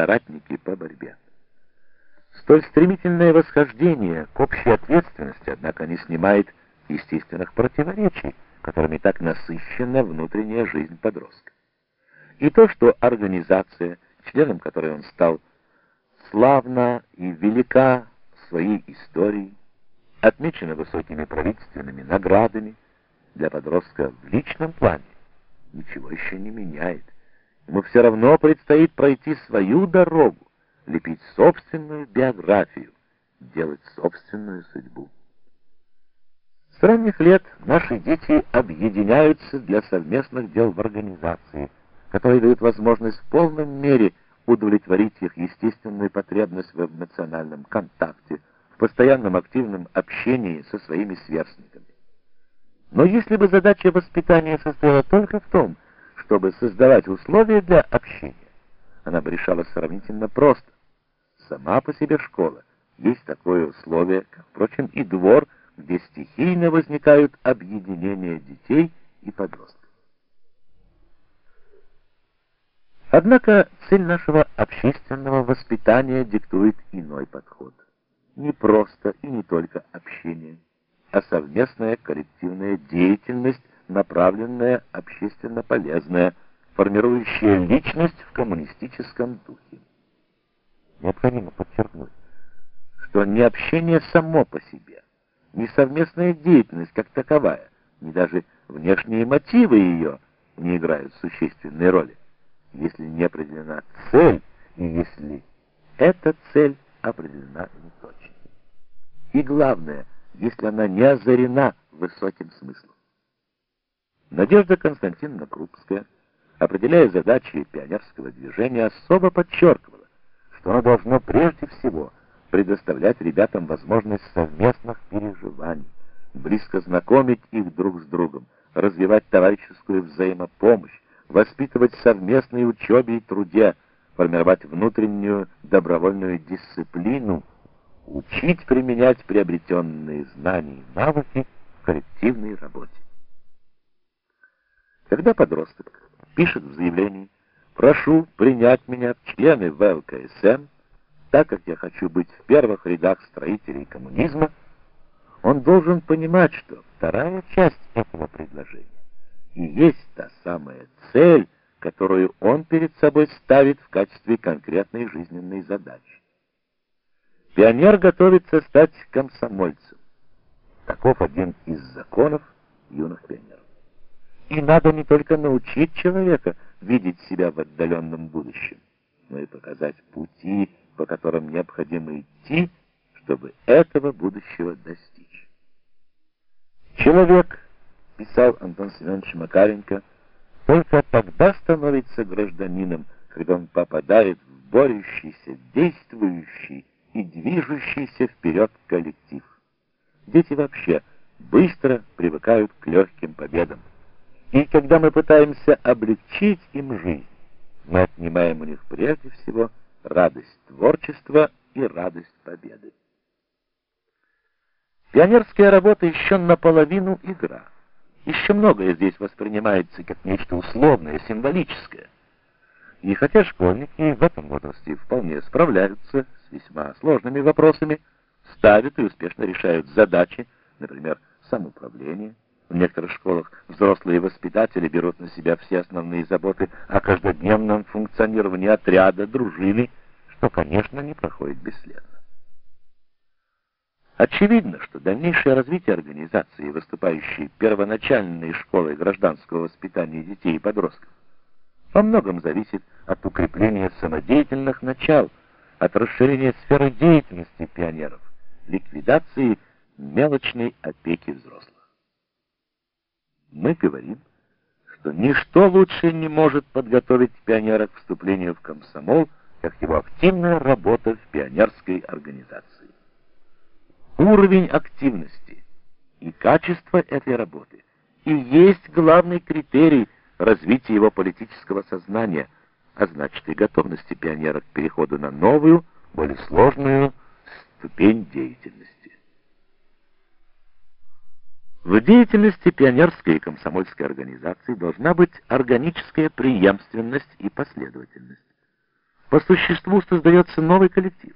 соратники по борьбе. Столь стремительное восхождение к общей ответственности, однако, не снимает естественных противоречий, которыми так насыщена внутренняя жизнь подростка. И то, что организация, членом которой он стал, славна и велика своей историей, отмечена высокими правительственными наградами, для подростка в личном плане ничего еще не меняет. Ему все равно предстоит пройти свою дорогу, лепить собственную биографию, делать собственную судьбу. С ранних лет наши дети объединяются для совместных дел в организации, которые дают возможность в полной мере удовлетворить их естественную потребность в эмоциональном контакте, в постоянном активном общении со своими сверстниками. Но если бы задача воспитания состояла только в том, чтобы создавать условия для общения, она бы решалась сравнительно просто. Сама по себе школа есть такое условие, как, впрочем, и двор, где стихийно возникают объединения детей и подростков. Однако цель нашего общественного воспитания диктует иной подход. Не просто и не только общение, а совместная коллективная деятельность, направленная общественно полезная, формирующая личность в коммунистическом духе. Необходимо подчеркнуть, что не общение само по себе, не совместная деятельность как таковая, ни даже внешние мотивы ее не играют существенной роли, если не определена цель и если эта цель определена не точно. И главное, если она не озарена высоким смыслом. Надежда Константиновна Крупская, определяя задачи пионерского движения, особо подчеркивала, что оно должно прежде всего предоставлять ребятам возможность совместных переживаний, близко знакомить их друг с другом, развивать товарищескую взаимопомощь, воспитывать совместной учебе и труде, формировать внутреннюю добровольную дисциплину, учить применять приобретенные знания и навыки в коллективной работе. Когда подросток пишет в заявлении «Прошу принять меня в члены ВЛКСМ», так как я хочу быть в первых рядах строителей коммунизма, он должен понимать, что вторая часть этого предложения и есть та самая цель, которую он перед собой ставит в качестве конкретной жизненной задачи. Пионер готовится стать комсомольцем. Таков один из законов юных пионеров. И надо не только научить человека видеть себя в отдаленном будущем, но и показать пути, по которым необходимо идти, чтобы этого будущего достичь. Человек, писал Антон Семенович Макаренко, только тогда становится гражданином, когда он попадает в борющийся, действующий и движущийся вперед коллектив. Дети вообще быстро привыкают к легким победам. И когда мы пытаемся облегчить им жизнь, мы отнимаем у них прежде всего радость творчества и радость победы. Пионерская работа еще наполовину игра. Еще многое здесь воспринимается как нечто условное, символическое. И хотя школьники в этом возрасте вполне справляются с весьма сложными вопросами, ставят и успешно решают задачи, например, самоуправление. В некоторых школах взрослые воспитатели берут на себя все основные заботы о каждодневном функционировании отряда, дружины, что, конечно, не проходит бесследно. Очевидно, что дальнейшее развитие организации, выступающей первоначальной школой гражданского воспитания детей и подростков, во многом зависит от укрепления самодеятельных начал, от расширения сферы деятельности пионеров, ликвидации мелочной опеки взрослых. Мы говорим, что ничто лучше не может подготовить пионера к вступлению в комсомол, как его активная работа в пионерской организации. Уровень активности и качество этой работы и есть главный критерий развития его политического сознания, а значит и готовности пионера к переходу на новую, более сложную ступень деятельности. В деятельности пионерской и комсомольской организации должна быть органическая преемственность и последовательность. По существу создается новый коллектив.